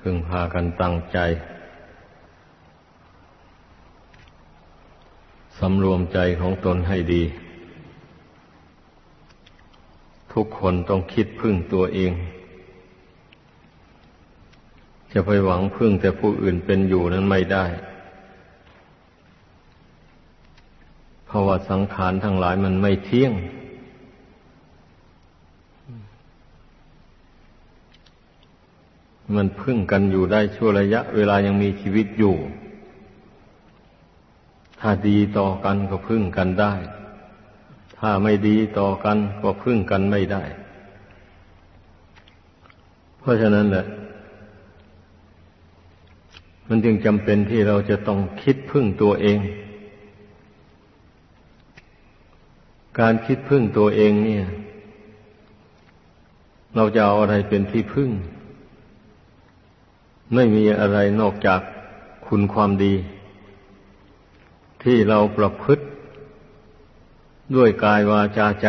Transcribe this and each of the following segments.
พึงพากันตั้งใจ สำรวมใจของตนให้ดี ทุกคนต้องคิดพึ่งตัวเอง จะไปหวังพึ่งแต่ผู้อื่นเป็นอยู่นั้นไม่ได้ เพราะว่าสังขารทั้งหลายมันไม่เที่ยง มันพึ่งกันอยู่ได้ชั่วระยะ เวลายังมีชีวิตอยู่ ถ้าดีต่อกันก็พึ่งกันได้ ถ้าไม่ดีต่อกันก็พึ่งกันไม่ได้ เพราะฉะนั้นแหละ มันจึงจำเป็นที่เราจะต้องคิดพึ่งตัวเอง การคิดพึ่งตัวเองเนี่ย เราจะเอาอะไรเป็นที่พึ่ง ไม่มีอะไรนอกจากคุณความดี ที่เราประพฤติด้วยกายวาจาใจ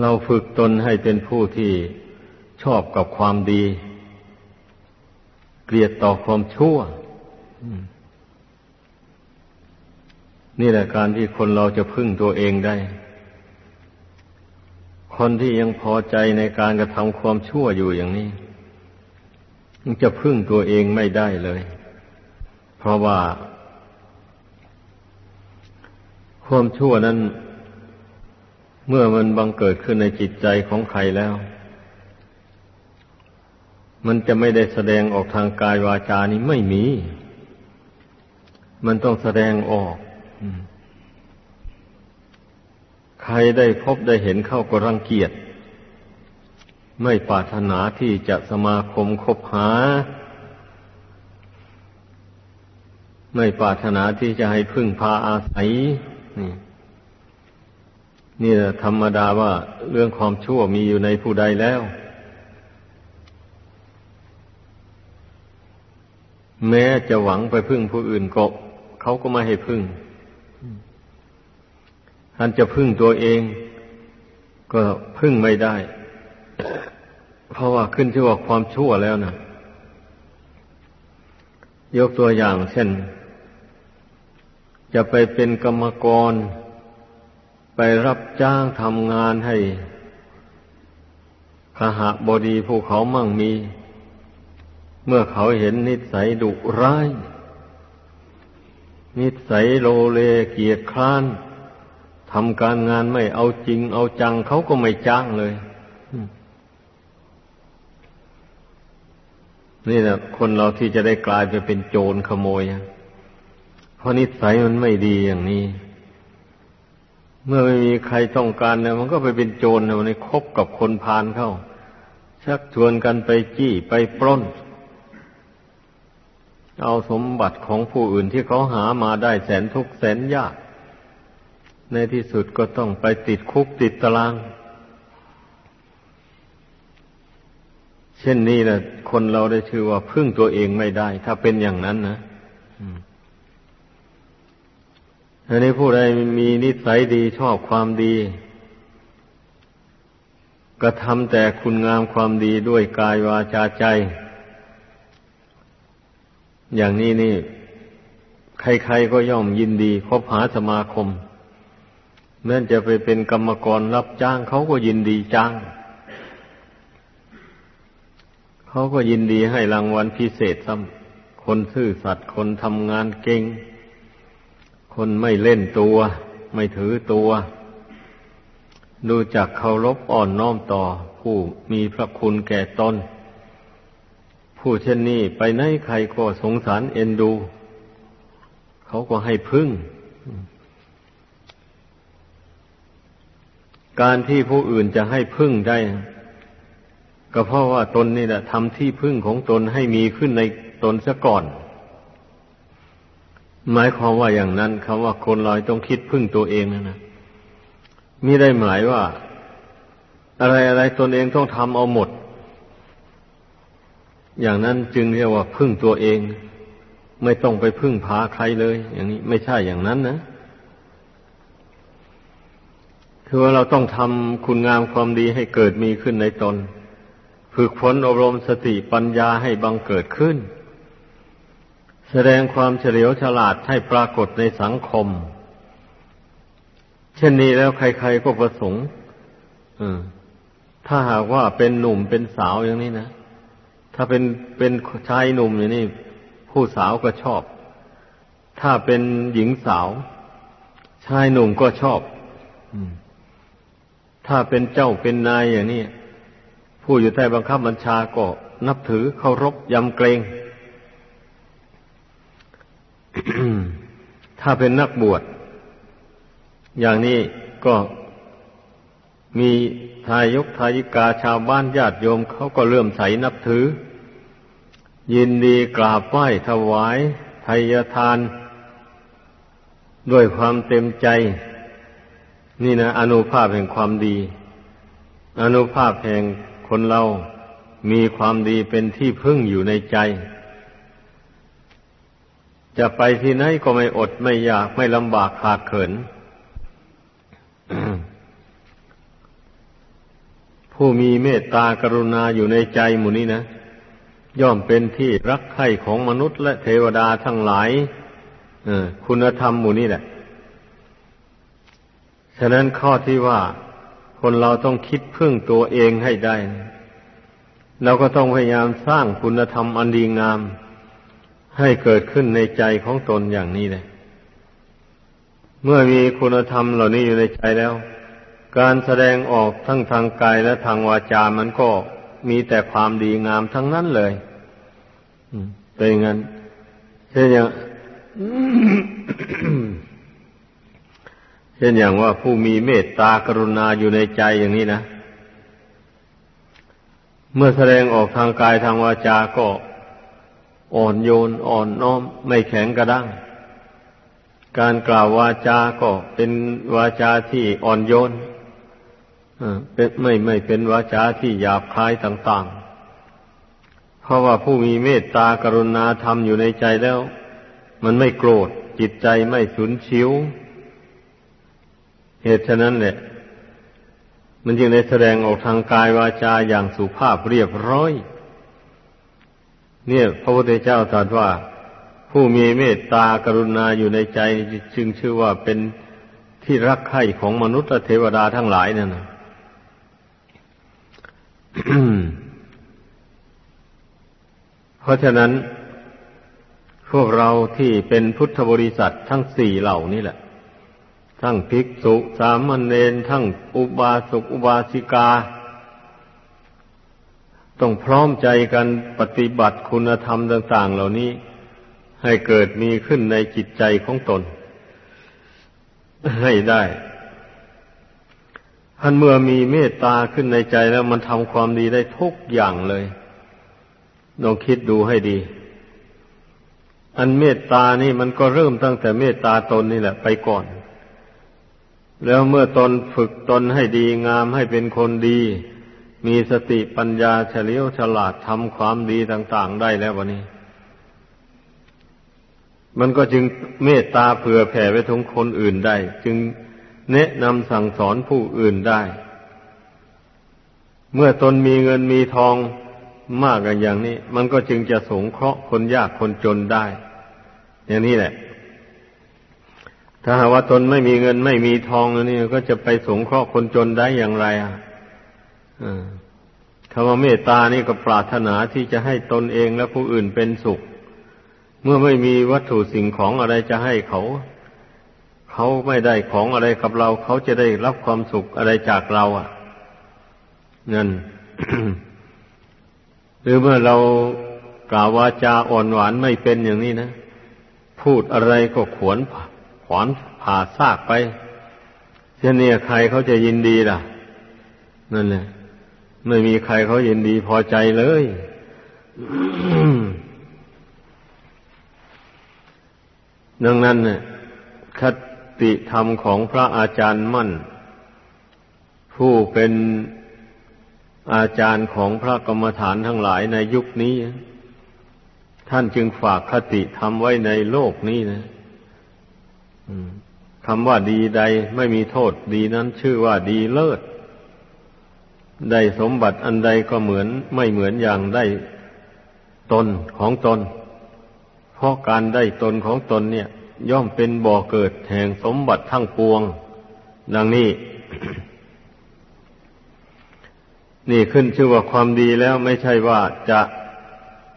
เราฝึกตนให้เป็นผู้ที่ชอบกับความดี เกลียดต่อความชั่ว นี่แหละการที่คนเราจะพึ่งตัวเองได้ คนที่ยังพอใจในการกระทำความชั่วอยู่อย่างนี้ จะพึ่งตัวเองไม่ได้เลย เพราะว่า ความชั่วนั้น เมื่อมันบังเกิดขึ้นในจิตใจของใครแล้ว มันจะไม่ได้แสดงออกทางกายวาจานี้ไม่มี มันต้องแสดงออกใครได้พบได้เห็นเข้าก็รังเกียจ ไม่ปรารถนาที่จะสมาคมคบหา ไม่ปรารถนาที่จะให้พึ่งพาอาศัย นี่นี่แหละธรรมดาว่าเรื่องความชั่วมีอยู่ในผู้ใดแล้ว แม้จะหวังไปพึ่งผู้อื่นก็เขาก็ไม่ให้พึ่งท่านจะพึ่งตัวเอง ก็พึ่งไม่ได้ เพราะว่าขึ้นชื่อว่าความชั่วแล้วนะยกตัวอย่างเช่น จะไปเป็นกรรมกร ไปรับจ้างทำงานให้ขหาบดีผู้เขามั่งมี เมื่อเขาเห็นนิสัยดุร้าย นิสัยโลเลเกียจคร้านทำการงานไม่เอาจริงเอาจังเขาก็ไม่จ้างเลย นี่แหละคนเราที่จะได้กลายไปเป็นโจรขโมย เพราะนิสัยมันไม่ดีอย่างนี้ เมื่อไม่มีใครต้องการเนี่ยมันก็ไปเป็นโจรเนี่ยมันคบกับคนพาลเข้า ชักชวนกันไปจี้ไปปล้น เอาสมบัติของผู้อื่นที่เขาหามาได้แสนทุกแสนยาก ในที่สุดก็ต้องไปติดคุกติดตาราง เช่นนี้แหละคนเราได้ชื่อว่าพึ่งตัวเองไม่ได้ ถ้าเป็นอย่างนั้นนะอันนี้ผู้ใดมีนิสัยดีชอบความดีกระทำแต่คุณงามความดีด้วยกายวาจาใจ อย่างนี้นี่ ใครๆก็ย่อมยินดีคบหาสมาคมแม้จะไปเป็นกรรมกรรับจ้างเขาก็ยินดีจ้าง เขาก็ยินดีให้รางวัลพิเศษซ้ำคนซื่อสัตย์คนทำงานเก่ง คนไม่เล่นตัว ไม่ถือตัว ดูจักเคารพอ่อนน้อมต่อ ผู้มีพระคุณแก่ตนผู้เช่นนี้ไปไหนใครก็สงสารเอ็นดู เขาก็ให้พึ่ง การที่ผู้อื่นจะให้พึ่งได้ ก็เพราะว่าตนนี่แหละทำที่พึ่งของตนให้มีขึ้นในตนซะก่อน หมายความว่าอย่างนั้นคำว่าคนเราต้องคิดพึ่งตัวเองนะนะมิได้หมายว่า อะไรอะไรตนเองต้องทำเอาหมด อย่างนั้นจึงเรียกว่าพึ่งตัวเอง ไม่ต้องไปพึ่งพาใครเลย อย่างนี้ไม่ใช่อย่างนั้นนะคือว่าเราต้องทำคุณงามความดีให้เกิดมีขึ้นในตน ฝึกฝนอบรมสติปัญญาให้บังเกิดขึ้น แสดงความเฉลียวฉลาดให้ปรากฏในสังคม เช่นนี้แล้วใครๆก็ประสงค์ถ้าหากว่าเป็นหนุ่มเป็นสาวอย่างนี้นะ ถ้าเป็นเป็นชายหนุ่มอย่างนี้ผู้สาวก็ชอบ ถ้าเป็นหญิงสาว ชายหนุ่มก็ชอบถ้าเป็นเจ้าเป็นนายอย่างนี้ ผู้อยู่ใต้บังคับบัญชาก็นับถือเคารพยำเกรง ถ้าเป็นนักบวช อย่างนี้ก็มีทายกทายิกาชาวบ้านญาติโยมเขาก็เลื่อมใสนับถือ ยินดีกราบไหว้ถวายทายทาน ด้วยความเต็มใจ นี่นะอนุภาพแห่งความดี อนุภาพแห่ง คนเรามีความดีเป็นที่พึ่งอยู่ในใจ จะไปที่ไหนก็ไม่อดไม่อยากไม่ลำบากขาดเขิน ผู้มีเมตตากรุณาอยู่ในใจหมู่นี้นะ ย่อมเป็นที่รักใคร่ของมนุษย์และเทวดาทั้งหลายคุณธรรมหมู่นี้แหละ ฉะนั้นข้อที่ว่า คนเราต้องคิดพึ่งตัวเองให้ได้เราก็ต้องพยายามสร้างคุณธรรมอันดีงาม ให้เกิดขึ้นในใจของตนอย่างนี้เลยเมื่อมีคุณธรรมเหล่านี้อยู่ในใจแล้ว การแสดงออกทั้งทางกายและทางวาจามันก็มีแต่ความดีงามทั้งนั้นเลยเป็นงั้นเช่นอย่าง เช่นอย่างว่าผู้มีเมตตากรุณาอยู่ในใจอย่างนี้นะ เมื่อแสดงออกทางกายทางวาจาก็อ่อนโยนอ่อนน้อมไม่แข็งกระด้าง การกล่าววาจาก็เป็นวาจาที่อ่อนโยนเป็นไม่ไม่เป็นวาจาที่หยาบคายต่าง ๆ เพราะว่าผู้มีเมตตากรุณาธรรมอยู่ในใจแล้ว มันไม่โกรธจิตใจไม่สุนชิว เหตุฉะนั้นแหละมันจึงได้แสดงออกทางกายวาจาอย่างสุภาพเรียบร้อย เนี่ย พระพุทธเจ้าตรัสว่า ผู้มีเมตตากรุณาอยู่ในใจจึงชื่อว่าเป็นที่รักใคร่ของมนุษย์และเทวดาทั้งหลายนั่นนะเพราะฉะนั้น พวกเราที่เป็นพุทธบริษัททั้งสี่เหล่านี้แหละ ทั้งภิกษุสามเณรทั้งอุบาสกอุบาสิกา ต้องพร้อมใจกันปฏิบัติคุณธรรมต่าง ๆ เหล่านี้ ให้เกิดมีขึ้นในจิตใจของตน ให้ได้ท่านเมื่อมีเมตตาขึ้นในใจแล้วมันทำความดีได้ทุกอย่างเลยลองคิดดูให้ดี อันเมตตานี่มันก็เริ่มตั้งแต่เมตตาตนนี่แหละไปก่อน แล้วเมื่อตนฝึกตนให้ดีงามให้เป็นคนดี มีสติปัญญาเฉลียวฉลาดทำความดีต่าง ๆ ได้แล้ววันนี้ มันก็จึงเมตตาเผื่อแผ่ไปถึงคนอื่นได้ จึงแนะนำสั่งสอนผู้อื่นได้ เมื่อตนมีเงินมีทองมากอย่างนี้ มันก็จึงจะสงเคราะห์คนยากคนจนได้ อย่างนี้แหละ ถ้าหาว่าตนไม่มีเงินไม่มีทองนี่ก็จะไปสงเคราะห์คนจนได้อย่างไรอะคำว่าเมตตานี่ก็ปรารถนาที่จะให้ตนเองและผู้อื่นเป็นสุข เมื่อไม่มีวัตถุสิ่งของอะไรจะให้เขา เขาไม่ได้ของอะไรกับเรา เขาจะได้รับความสุขอะไรจากเรา อะนั่นหรือเมื่อเรากล่าววาจาอ่อนหวานไม่เป็นอย่างนี้นะ พูดอะไรก็ขวนผา ขวานผ่าซากไปเช่นนี้ใครเขาจะยินดีล่ะ นั่นแหละไม่มีใครเขายินดีพอใจเลยดังนั้นเนี่ยคติธรรมของพระอาจารย์มั่น ผู้เป็นอาจารย์ของพระกรรมฐานทั้งหลายในยุคนี้ ท่านจึงฝากคติธรรมไว้ในโลกนี้นะ คำว่าดีใดไม่มีโทษดีนั้นชื่อว่าดีเลิศ ได้สมบัติอันใดก็เหมือนไม่เหมือนอย่างได้ตนของตน เพราะการได้ตนของตนเนี่ย ย่อมเป็นบ่อเกิดแห่งสมบัติทั้งปวง ดังนี้นี่ขึ้นชื่อว่าความดีแล้วไม่ใช่ว่าจะ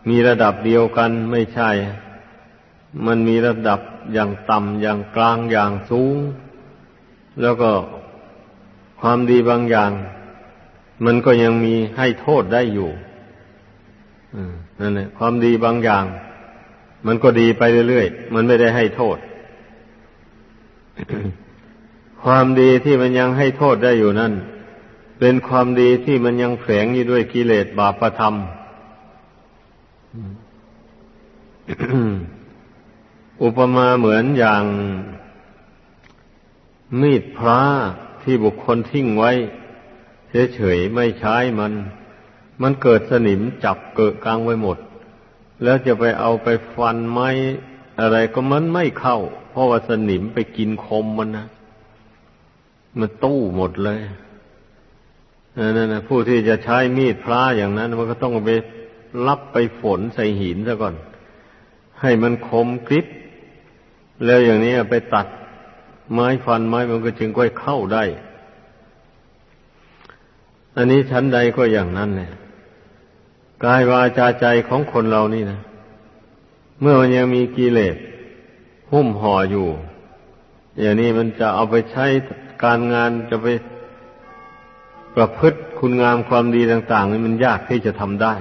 มีระดับเดียวกันไม่ใช่ มันมีระดับอย่างต่ำอย่างกลางอย่างสูง แล้วก็ความดีบางอย่าง มันก็ยังมีให้โทษได้อยู่นั่นแหละความดีบางอย่าง มันก็ดีไปเรื่อยๆ มันไม่ได้ให้โทษ ความดีที่มันยังให้โทษได้อยู่นั่น เป็นความดีที่มันยังแฝงอยู่ด้วยกิเลสบาปธรรม อุปมาเหมือนอย่างมีดพระที่บุคคลทิ้งไว้ เฉยๆไม่ใช้มัน มันเกิดสนิมจับเกิดกลางไว้หมด แล้วจะไปเอาไปฟันไม้อะไรก็มันไม่เข้า เพราะว่าสนิมไปกินคมมันนะมันตู้หมดเลยนั่นนะผู้ที่จะใช้มีดพระอย่างนั้น มันก็ต้องไปรับไปฝนใส่หินซะก่อน ให้มันคมกริบ แล้วอย่างนี้ไปตัดไม้ฟันไม้มันก็จึงค่อยเข้าได้ อันนี้ชั้นใดก็อย่างนั้นเนี่ยกายวาจาใจของคนเรานี่นะ เมื่อมันยังมีกิเลสหุ้มห่ออยู่ อย่างนี้มันจะเอาไปใช้การงานจะไปประพฤติคุณงามความดีต่าง ๆ นี่มันยากที่จะทำได้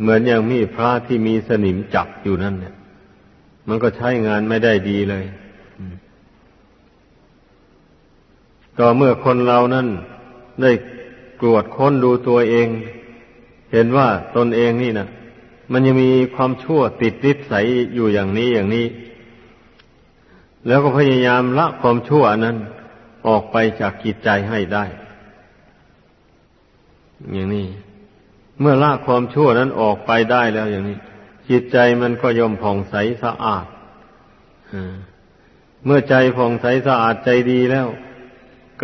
เหมือนอย่างมีพระที่มีสนิมจับอยู่นั่นเนี่ย มันก็ใช้งานไม่ได้ดีเลยก็เมื่อคนเรานั้นได้กรวดค้นดูตัวเอง เห็นว่าตนเองนี่นะมันยังมีความชั่วติดนิสัยอยู่อย่างนี้อย่างนี้ แล้วก็พยายามละความชั่วนั้น ออกไปจากกิจใจให้ได้ อย่างนี้ เมื่อละความชั่วนั้นออกไปได้แล้วอย่างนี้ จิตใจมันก็ย่อมผ่องใสสะอาดเมื่อใจผ่องใสสะอาดใจดีแล้ว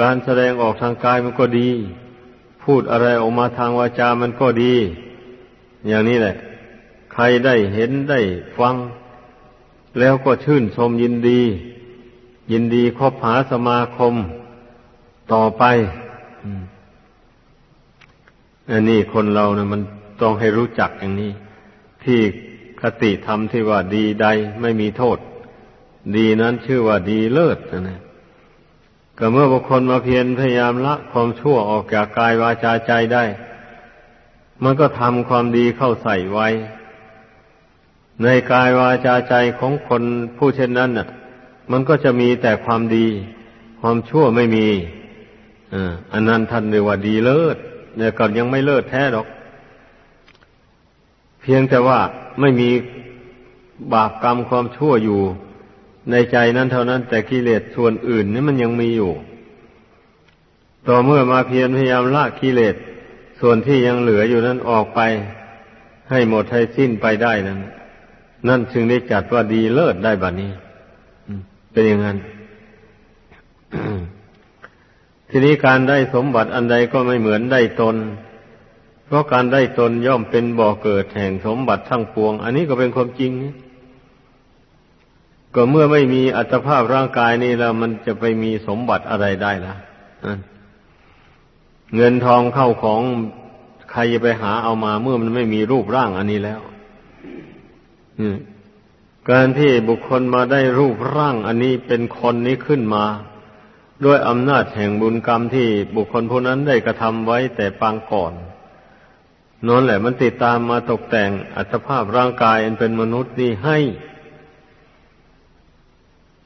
การแสดงออกทางกายมันก็ดี พูดอะไรออกมาทางวาจามันก็ดี อย่างนี้แหละ ใครได้เห็นได้ฟัง แล้วก็ชื่นชมยินดี ยินดีคบหาสมาคมต่อไปอันนี้คนเรานะมันต้องให้รู้จักอย่างนี้ ที่คติธรรมที่ว่าดีใดไม่มีโทษ ดีนั้นชื่อว่าดีเลิศนะก็เมื่อบุคคลมาเพียรพยายามละความชั่วออกจากกายวาจาใจได้ มันก็ทำความดีเข้าใส่ไว้ ในกายวาจาใจของคนผู้เช่นนั้นน่ะ มันก็จะมีแต่ความดี ความชั่วไม่มีอันนั้นท่านเรียกว่าดีเลิศเนี่ยก็ยังไม่เลิศแท้หรอก พียงแต่ว่าไม่มีบาปกรรมความชั่วอยู่ในใจนั้นเท่านั้น แต่กิเลสส่วนอื่นนี่มันยังมีอยู่ ต่อเมื่อมาเพียรพยายามละกิเลสส่วนที่ยังเหลืออยู่นั้นออกไป ให้หมดให้สิ้นไปได้นั้น นั่นจึงได้จัดว่าดีเลิศได้บัดนี้เป็นอย่างนั้น ทีนี้การได้สมบัติอันใดก็ไม่เหมือนได้ตน เพราะการได้ตนย่อมเป็นบ่อเกิดแห่งสมบัติทั้งปวง อันนี้ก็เป็นความจริง ก็เมื่อไม่มีอัตภาพร่างกายนี้แล้วมันจะไปมีสมบัติอะไรได้ล่ะเงินทองเข้าของใครจะไปหาเอามาเมื่อมันไม่มีรูปร่างอันนี้แล้วการที่บุคคลมาได้รูปร่างอันนี้เป็นคนนี้ขึ้นมา ด้วยอำนาจแห่งบุญกรรมที่บุคคลผู้นั้นได้กระทำไว้แต่ปางก่อน นั่นแหละมันติดตามมาตกแต่งอัตภาพร่างกายอันเป็นมนุษย์นี่ให้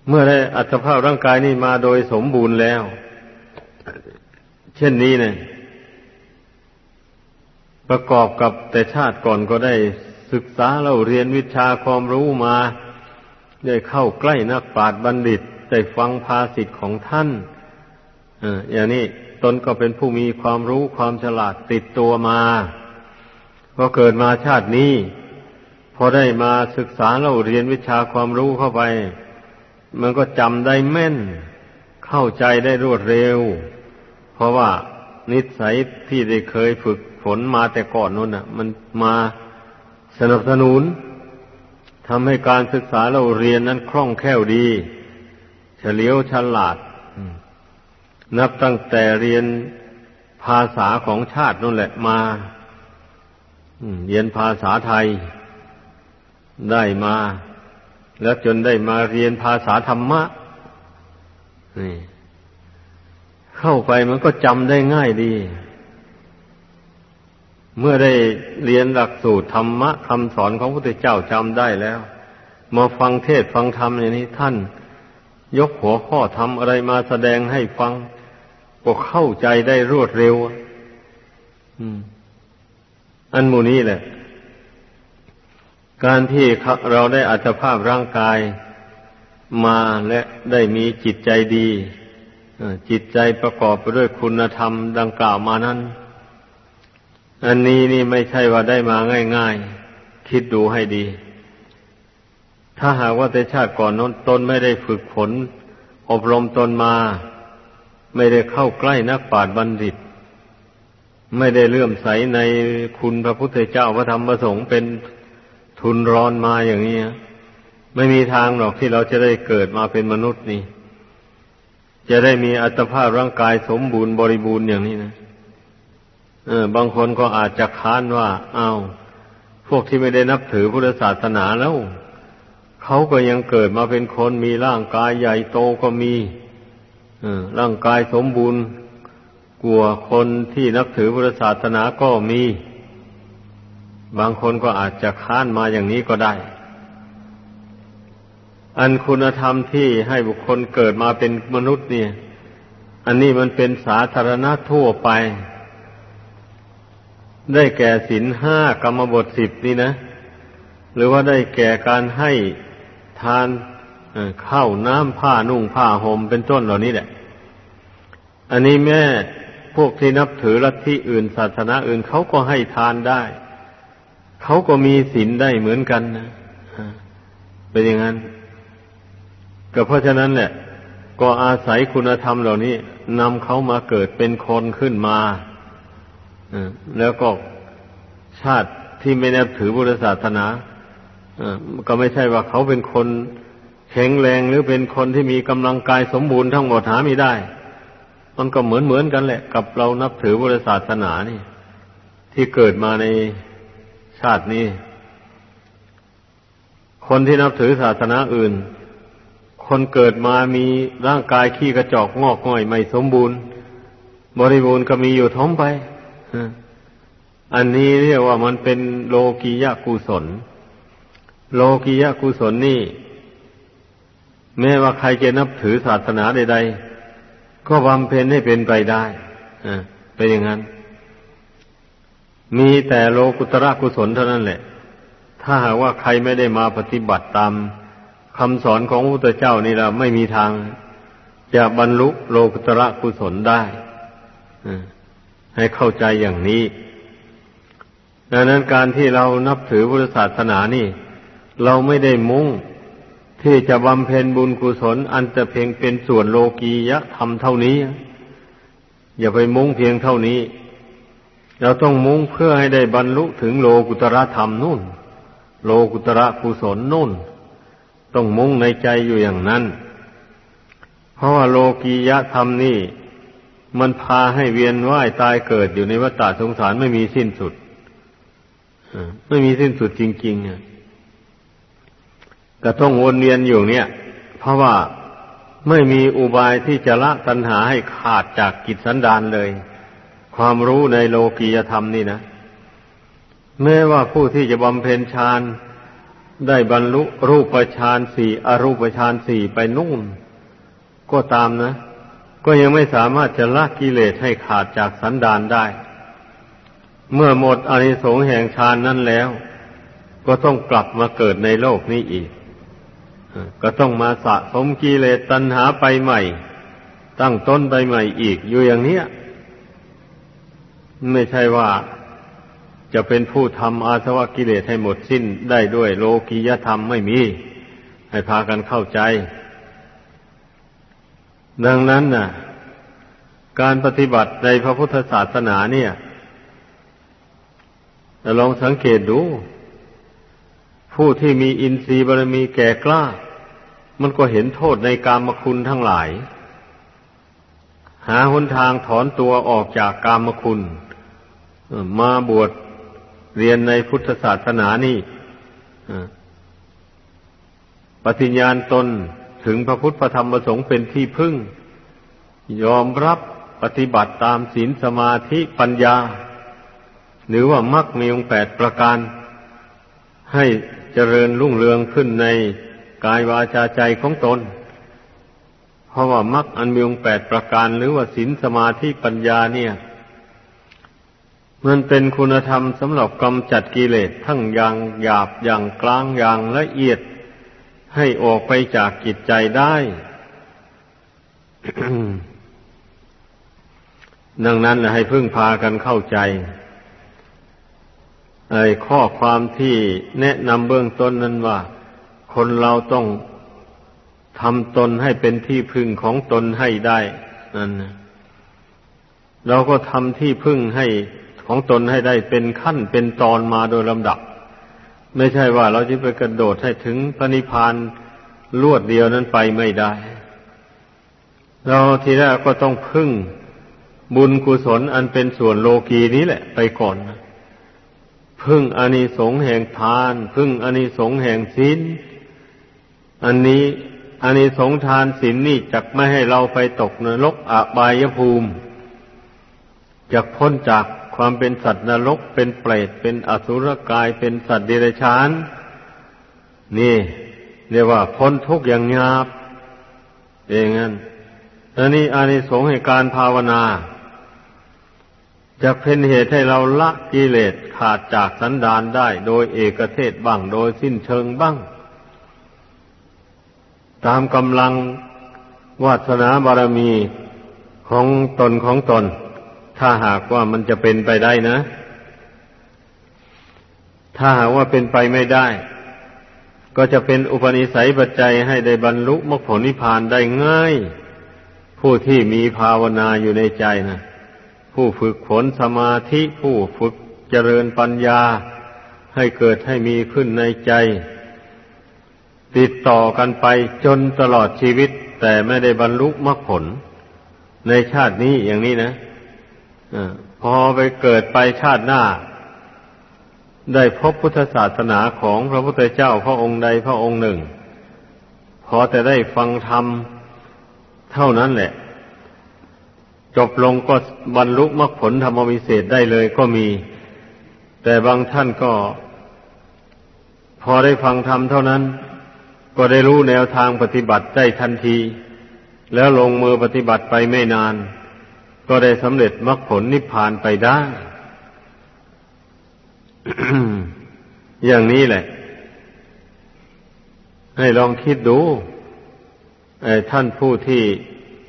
เมื่อได้อัตภาพร่างกายนี้มาโดยสมบูรณ์แล้ว เช่นนี้เนี่ยประกอบกับแต่ชาติก่อนก็ได้ศึกษาเราเรียนวิชาความรู้มา ได้เข้าใกล้นักปราชญ์บัณฑิตได้ฟังภาสิทธิ์ของท่านอย่างนี้ตนก็เป็นผู้มีความรู้ความฉลาดติดตัวมา พอเกิดมาชาตินี้ พอได้มาศึกษาเราเรียนวิชาความรู้เข้าไป มันก็จำได้แม่น เข้าใจได้รวดเร็ว เพราะว่านิสัยที่ได้เคยฝึกฝนมาแต่ก่อนนู้นน่ะ มันมาสนับสนุนทำให้การศึกษาเราเรียนนั้นคล่องแคล่วดี เฉลียวฉลาด นับตั้งแต่เรียนภาษาของชาตินั่นแหละมา เรียนภาษาไทยได้มา แล้วจนได้มาเรียนภาษาธรรมะนี่เข้าไปมันก็จำได้ง่ายดี เมื่อได้เรียนหลักสูตรธรรมะคำสอนของพระพุทธเจ้าจำได้แล้ว มาฟังเทศฟังธรรมอย่างนี้ท่าน ยกหัวข้อธรรมอะไรมาแสดงให้ฟัง ก็เข้าใจได้รวดเร็วอั อันมูนี้แหละ การที่เราได้อัตภาพร่างกายมาและได้มีจิตใจดีจิตใจประกอบไปด้วยคุณธรรมดังกล่าวมานั้น อันนี้นี่ไม่ใช่ว่าได้มาง่ายๆ คิดดูให้ดี ถ้าหากว่าแต่ชาติก่อนน้นตนไม่ได้ฝึกฝนอบรมตนมา ไม่ได้เข้าใกล้นักปราชญ์บัณฑิต ไม่ได้เลื่อมใสในคุณพระพุทธเจ้าพระธรรมพระสงฆ์เป็นทุนรอนมาอย่างนี้ไม่มีทางหรอกที่เราจะได้เกิดมาเป็นมนุษย์นี่ จะได้มีอัตภาพร่างกายสมบูรณ์บริบูรณ์อย่างนี้นะเออบางคนก็อาจจะค้านว่าเอา้าพวกที่ไม่ได้นับถือพุทธศาสนาแล้วเขาก็ยังเกิดมาเป็นคนมีร่างกายใหญ่โตก็มีอร่างกายสมบูรณ์ กลัวคนที่นับถือพุทธศาสนาก็มี บางคนก็อาจจะค้านมาอย่างนี้ก็ได้ อันคุณธรรมที่ให้บุคคลเกิดมาเป็นมนุษย์เนี่ย อันนี้มันเป็นสาธารณะทั่วไป ได้แก่ศีลห้ากรรมบทสิบนี่นะ หรือว่าได้แก่การให้ทานข้าวน้ำผ้านุ่งผ้าห่มเป็นต้นเหล่านี้แหละอันนี้แม่ พวกที่นับถือลัทธิอื่นศาสนาอื่นเขาก็ให้ทานได้ เขาก็มีศีลได้เหมือนกันนะเป็นอย่างนั้น ก็เพราะฉะนั้นแหละ ก็อาศัยคุณธรรมเหล่านี้นำเขามาเกิดเป็นคนขึ้นมาแล้วก็ชาติที่ไม่นับถือพุทธศาสนาก็ไม่ใช่ว่าเขาเป็นคนแข็งแรงหรือเป็นคนที่มีกำลังกายสมบูรณ์ทั้งหมดหาไม่ได้ มันก็เหมือนเหมือนกันแหละ กับเรานับถือพุทธศาสนานี่ ที่เกิดมาในชาตินี้ คนที่นับถือศาสนาอื่น คนเกิดมามีร่างกายขี้กระจอกงอกง่อยไม่สมบูรณ์ บริบูรณ์ก็มีอยู่ท้องไปอันนี้เรียกว่ามันเป็นโลกียะกุศล โลกียะกุศลนี่ แม้ว่าใครจะนับถือศาสนาใดๆ ก็บำเพ็ญให้เป็นไปได้เป็นอย่างนั้น มีแต่โลกุตระกุศลเท่านั้นแหละ ถ้าหากว่าใครไม่ได้มาปฏิบัติตามคำสอนของพระพุทธเจ้านี่เราไม่มีทาง จะบรรลุโลกุตระกุศลได้ให้เข้าใจอย่างนี้ดังนั้นการที่เรานับถือพุทธศาสนานี่ เราไม่ได้มุ่ง ที่จะบำเพ็ญบุญกุศล อันจะเพียงเป็นส่วนโลกียะทำเท่านี้ อย่าไปมุ่งเพียงเท่านี้ เราต้องมุ่งเพื่อให้ได้บรรลุถึงโลกุตระธรรมนู่น โลกุตระกุศลนู่น ต้องมุ่งในใจอยู่อย่างนั้น เพราะว่าโลกียะธรรมนี่ มันพาให้เวียนว่ายตายเกิดอยู่ในวัฏสงสารไม่มีสิ้นสุดไม่มีสิ้นสุดจริงๆ ก็ต้องวนเวียนอยู่เนี่ย เพราะว่าไม่มีอุบายที่จะละตัณหาให้ขาดจากกิจสันดานเลย ความรู้ในโลกียธรรมนี่นะ แม้ว่าผู้ที่จะบำเพ็ญฌานได้บรรลุรูปฌานสี่อรูปฌานสี่ไปนู่น ก็ตามนะ ก็ยังไม่สามารถจะละกิเลสให้ขาดจากสันดานได้ เมื่อหมดอนิสงส์แห่งฌานนั้นแล้ว ก็ต้องกลับมาเกิดในโลกนี้อีก ก็ต้องมาสะสมกิเลสตัณหาไปใหม่ ตั้งต้นไปใหม่อีกอยู่อย่างนี้ไม่ใช่ว่าจะเป็นผู้ทำอาสวะกิเลสให้หมดสิ้นได้ด้วยโลกียธรรมไม่มี ให้พากันเข้าใจ ดังนั้นน่ะ การปฏิบัติในพระพุทธศาสนาเนี่ยลองสังเกตดู ผู้ที่มีอินทรีย์บารมีแก่กล้า มันก็เห็นโทษในกามคุณทั้งหลาย หาหนทางถอนตัวออกจากกามคุณ มาบวชเรียนในพุทธศาสนานี่ปฏิญญาณตนถึงพระพุทธธรรมประสงค์เป็นที่พึ่ง ยอมรับปฏิบัติตามศีลสมาธิปัญญา หรือว่ามรรคมีองค์แปดประการ ให้เจริญรุ่งเรืองขึ้นในกายวาจาใจของตน เพราะว่ามรรคอันมีองแปดประการหรือว่าศีลสมาธิปัญญาเนี่ย มันเป็นคุณธรรมสำหรับกำจัดกิเลสทั้งอย่างหยาบอย่างกลางอย่างละเอียด ให้ออกไปจากจิตใจได้ดังนั้นให้พึ่งพากันเข้าใจ ไอ้ข้อความที่แนะนำเบื้องต้นนั้นว่า คนเราต้องทำตนให้เป็นที่พึ่งของตนให้ได้นั่นเราก็ทำที่พึ่งให้ของตนให้ได้เป็นขั้นเป็นตอนมาโดยลำดับ ไม่ใช่ว่าเราจะไปกระโดดให้ถึงพระนิพพานลวดเดียวนั้นไปไม่ได้ เราทีแรกก็ต้องพึ่งบุญกุศลอันเป็นส่วนโลกีนี้แหละ ไปก่อน พึ่งอานิสงส์แห่งทาน พึ่งอานิสงส์แห่งศีลอันนี้อานิสงส์ทานศีลนนี่จักไม่ให้เราไปตกนรกอบายภูมิจักพ้นจากความเป็นสัตว์นรกเป็นเปรตเป็นอสุรกายเป็นสัตว์เดรัจฉาน นี่เรียกว่าพ้นทุกข์อย่างหยาบเองนั้นอันนี้อานิสงส์แห่งการภาวนา จะเป็นเหตุให้เราละกิเลสขาดจากสันดานได้ โดยเอกเทศบ้างโดยสิ้นเชิงบ้าง ตามกำลังวาสนาบารมีของตนของตน ถ้าหากว่ามันจะเป็นไปได้นะ ถ้าหากว่าเป็นไปไม่ได้ ก็จะเป็นอุปนิสัยปัจจัยให้ได้บรรลุมรรคผลนิพพานได้ง่าย ผู้ที่มีภาวนาอยู่ในใจนะ ผู้ฝึกฝนสมาธิผู้ฝึกเจริญปัญญา ให้เกิดให้มีขึ้นในใจ ติดต่อกันไปจนตลอดชีวิต แต่ไม่ได้บรรลุมรรคผล ในชาตินี้อย่างนี้นะอพอไปเกิดไปชาติหน้า ได้พบพุทธศาสนาของพระพุทธเจ้าพระองค์ใดพระองค์หนึ่ง พอแต่ได้ฟังธรรมเท่านั้นแหละ จบลงก็บรรลุมรรคผลธรรมวิเศษได้เลยก็มี แต่บางท่านก็ พอได้ฟังธรรมเท่านั้น ก็ได้รู้แนวทางปฏิบัติได้ทันที แล้วลงมือปฏิบัติไปไม่นาน ก็ได้สำเร็จมรรคผลนิพพานไปได้ อย่างนี้แหละ ให้ลองคิดดูท่านผู้ที่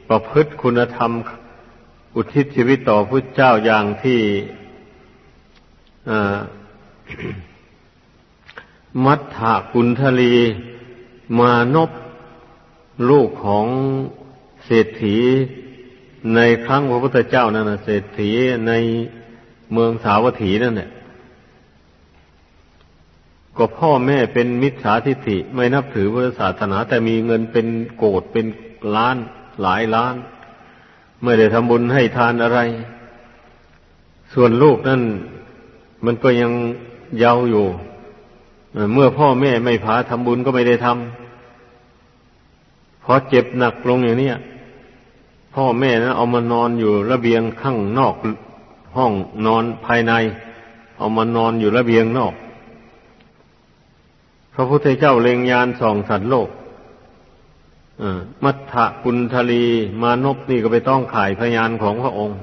ประพฤติคุณธรรม อุทิศชีวิตต่อพระเจ้าอย่างที่มัทธากุณทลีมานพลูกของเศรษฐี ในครั้งพระพุทธเจ้านั่นนะเศรษฐีในเมืองสาวัตถีนั่นแหละก็พ่อแม่เป็นมิจฉาทิฏฐิไม่นับถือพุทธศาสนา แต่มีเงินเป็นโกดเป็นล้านหลายล้าน ไม่ได้ทำบุญให้ทานอะไร ส่วนลูกนั่น มันก็ยังเยาว์อยู่ เมื่อพ่อแม่ไม่พาทำบุญก็ไม่ได้ทำพอเจ็บหนักลงอย่างนี้พ่อแม่นะเอามานอนอยู่ระเบียงข้างนอกห้องนอนภายใน เอามานอนอยู่ระเบียงนอก พระพุทธเจ้าเล็งยานส่องสัตว์โลก มัทธกุณทลีมานพนี่ก็ไปต้องขายพยานของพระองค์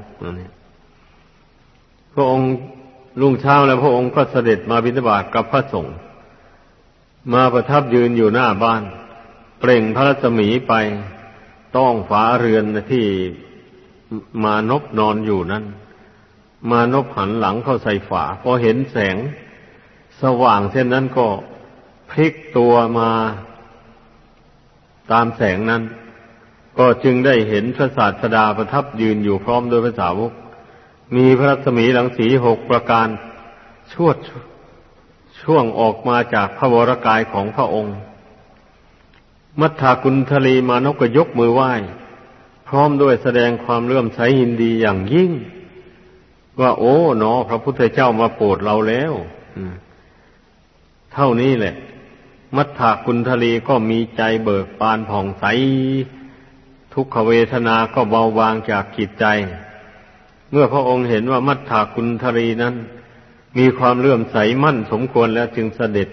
พระองค์รุ่งเช้าแล้วพระองค์ก็เสด็จมาบิณฑบาตกับพระสงฆ์มาประทับยืนอยู่หน้าบ้าน เปล่งพระรัศมีไปต้องฝาเรือนที่มานพนอนอยู่นั้น มานพหันหลังเข้าใส่ฝาพอเห็นแสง สว่างเช่นนั้นก็พลิกตัวมา ตามแสงนั้น ก็จึงได้เห็นพระศาสดาประทับยืนอยู่พร้อมโดยพระสาวก มีพระรัศมีหลังสีหกประการชวดช่วงออกมาจากพระวรกายของพระองค์ มัทธากุณทลีมานกก็ยกมือไหว้ พร้อมด้วยแสดงความเลื่อมใสยินดีอย่างยิ่ง ว่าโอ้หนอพระพุทธเจ้ามาโปรดเราแล้วเท่านี้แหละ มัทธากุณทลีก็มีใจเบิกบานผ่องใส ทุกขเวทนาก็เบาบางจากจิตใจ เมื่อพระองค์เห็นว่ามัทธากุณทลีนั้น มีความเลื่อมใสมั่นสมควรแล้วจึงเสด็จ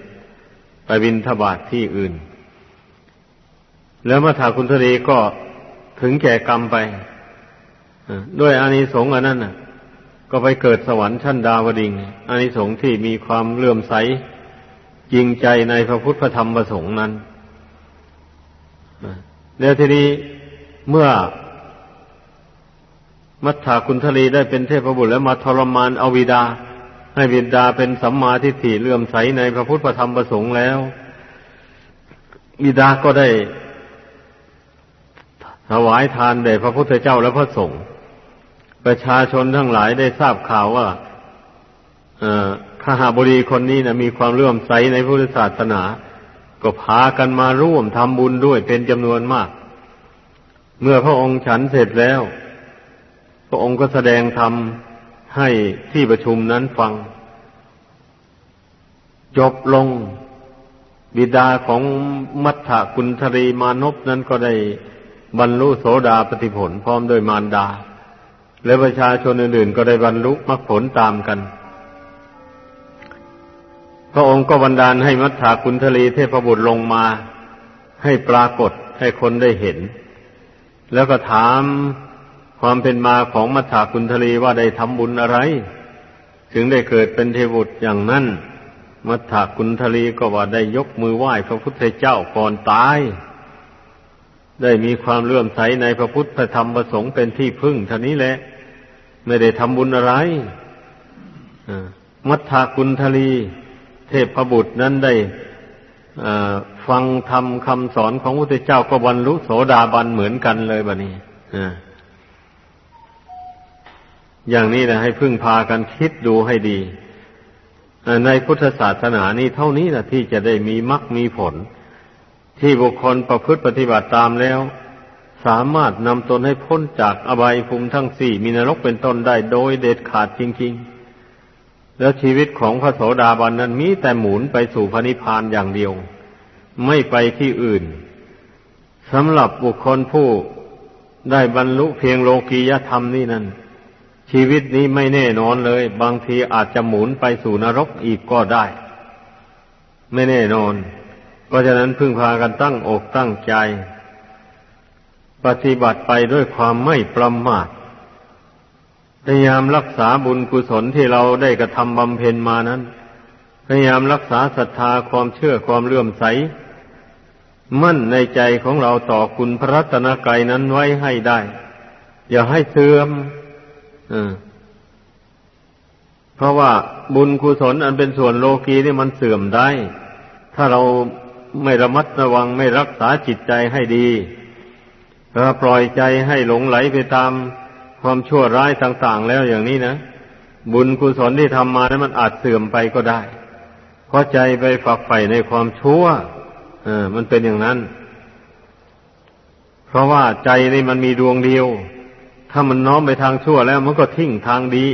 ไปบินทบาทที่อื่น แล้วมาถาคุณทรีก็ถึงแก่กรรมไปด้วยอานิสงส์อันนั้นก็ไปเกิดสวรรค์ชั้นดาวดิงอานิสงส์ที่มีความเลื่อมใส จริงใจในพระพุทธธรรมประสงค์นั้นแล้วทีนี้เมื่อมัทธาคุณทรีได้เป็นเทพบุตรแล้วมาทรมานอวิดา ให้บิดาเป็นสัมมาทิฏฐิเลื่อมใสในพระพุทธธรรมประสงค์แล้วบิดาก็ได้ ถวายทานแด่พระพุทธเจ้าและพระสงฆ์ประชาชนทั้งหลายได้ทราบข่าวว่า ขหาบดีคนนี้นะมีความเลื่อมใสในพุทธศาสนา ก็พากันมาร่วมทำบุญด้วยเป็นจำนวนมาก เมื่อพระองค์ฉันเสร็จแล้ว พระองค์ก็แสดงธรรมให้ที่ประชุมนั้นฟัง จบลงบิดาของมัทธกุณธรีมานพนั้นก็ได้บรรลุโสดาปฏิผลพร้อมด้วยมารดา และประชาชนอื่นๆก็ได้บรรลุมรรคผลตามกัน ระองค์ก็บันดาลให้มัทธกุณธรีเทพบุตรลงมา ให้ปรากฏให้คนได้เห็น แล้วก็ถามความเป็นมาของมัทธาคุณทลีว่าได้ทำบุญอะไร ถึงได้เกิดเป็นเทวุตอย่างนั้น มัทธาคุณทลีก็ว่าได้ยกมือไหว้พระพุทธเจ้าก่อนตาย ได้มีความเลื่อมใสในพระพุทธธรรมประสงค์เป็นที่พึ่งท่านี้แหละ ไม่ได้ทำบุญอะไรมัทธาคุณทลี เทพบุตรนั้นได้ฟังธรรมคำสอนของพระพุทธเจ้าก็บรรลุโสดาบันเหมือนกันเลยบะนี้อย่างนี้นะให้พึ่งพากันคิดดูให้ดีในพุทธศาสนานี้เท่านี้นะที่จะได้มีมรรคมีผล ที่บุคคลประพฤติปฏิบัติตามแล้ว สามารถนำตนให้พ้นจากอบายภูมิทั้งสี่มีนรกเป็นต้นได้โดยเด็ดขาดจริง ๆ แล้วชีวิตของพระโสดาบันนั้นมีแต่หมุนไปสู่พระนิพพานอย่างเดียว ไม่ไปที่อื่นสำหรับบุคคลผู้ได้บรรลุเพียงโลกียธรรมนี่นั่นชีวิตนี้ไม่แน่นอนเลย บางทีอาจจะหมุนไปสู่นรกอีกก็ได้ ไม่แน่นอน เพราะฉะนั้นพึ่งพากันตั้งอกตั้งใจ ปฏิบัติไปด้วยความไม่ประมาท พยายามรักษาบุญกุศลที่เราได้กระทำบำเพ็ญมานั้น พยายามรักษาศรัทธาความเชื่อความเลื่อมใส มั่นในใจของเราต่อคุณพระรัตนกรัยนั้นไว้ให้ได้ อย่าให้เสื่อมเพราะว่าบุญกุศลอันเป็นส่วนโลกีนี่มันเสื่อมได้ ถ้าเราไม่ระมัดระวังไม่รักษาจิตใจให้ดีเราปล่อยใจให้หลงไหลไปตาม ความชั่วร้ายต่างๆแล้วอย่างนี้นะ บุญกุศลที่ทำมานั้นมันอาจเสื่อมไปก็ได้ เพราะใจไปฝักใฝ่ในความชั่วเออมันเป็นอย่างนั้น เพราะว่าใจนี่มันมีดวงเดียว ถ้ามันน้อมไปทางชั่วแล้วมันก็ทิ้งทางดี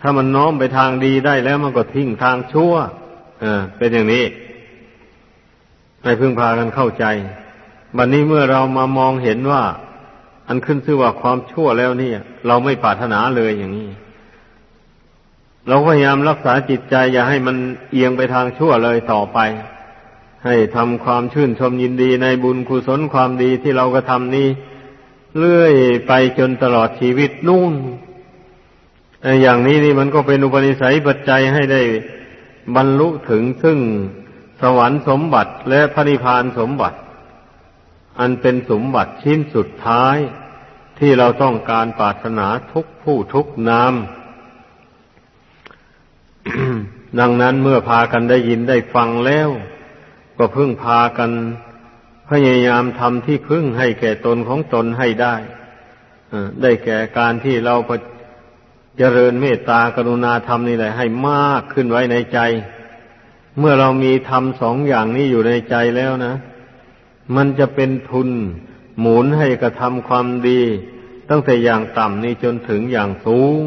ถ้ามันน้อมไปทางดีได้แล้วมันก็ทิ้งทางชั่ว เออ เป็นอย่างนี้ให้พึ่งพากันเข้าใจ บัดนนี้เมื่อเรามามองเห็นว่า อันขึ้นชื่อว่าความชั่วแล้วนี่เราไม่ปรารถนาเลยอย่างนี้ เราพยายามรักษาจิตใจอย่าให้มันเอียงไปทางชั่วเลยต่อไป ให้ทำความชื่นชมยินดีในบุญกุศลความดีที่เรากระทำนี้เลื่อยไปจนตลอดชีวิตนู่นอย่างนี้นี่มันก็เป็นอุปนิสัยปัจจัยให้ได้บรรลุถึงซึ่งสวรรค์สมบัติและพระนิพพานสมบัติ อันเป็นสมบัติชิ้นสุดท้าย ที่เราต้องการปรารถนาทุกผู้ทุกนามดังนั้นเมื่อพากันได้ยินได้ฟังแล้ว ก็เพิ่งพากันพยายามทำที่พึ่งให้แก่ตนของตนให้ได้ได้แก่การที่เราเจริญเมตตากรุณาธรรมนี่แหละ ให้มากขึ้นไว้ในใจ เมื่อเรามีธรรมสองอย่างนี้อยู่ในใจแล้วนะ มันจะเป็นทุนหมุนให้กระทำความดี ตั้งแต่อย่างต่ำนี่จนถึงอย่างสูง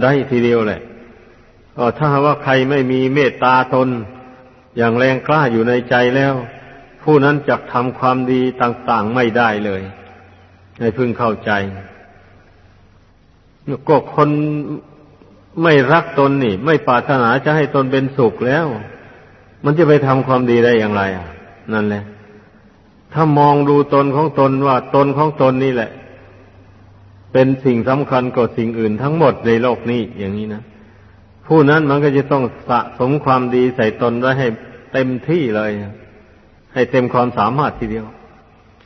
ได้ทีเดียวแหละก็ถ้าว่าใครไม่มีเมตตาตน อย่างแรงกล้าอยู่ในใจแล้ว ผู้นั้นจะทำความดีต่างๆไม่ได้เลยให้พึงเข้าใจ ก็คนไม่รักตนนี่ ไม่ปรารถนาจะให้ตนเป็นสุขแล้ว มันจะไปทำความดีได้อย่างไรอะ นั่นแหละ ถ้ามองดูตนของตนว่าตนของตนนี่แหละ เป็นสิ่งสำคัญกว่าสิ่งอื่นทั้งหมดในโลกนี้อย่างนี้นะผู้นั้นมันก็จะต้องสะสมความดีใส่ตนไว้ให้เต็มที่เลย ให้เต็มความสามารถทีเดียว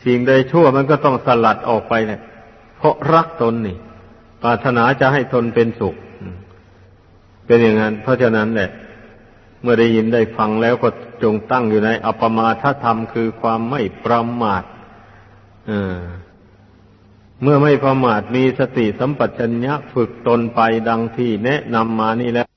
สิ่งใดชั่วมันก็ต้องสลัดออกไปแหละเพราะรักตนนี่ปรารถนาจะให้ตนเป็นสุข เป็นอย่างนั้น เพราะฉะนั้นแหละ เมื่อได้ยินได้ฟังแล้วก็จงตั้งอยู่ในอัปมาทธรรมคือความไม่ประมาทเมื่อไม่ประมาทมีสติสัมปชัญญะฝึกตนไปดังที่แนะนำมานี่แล้ว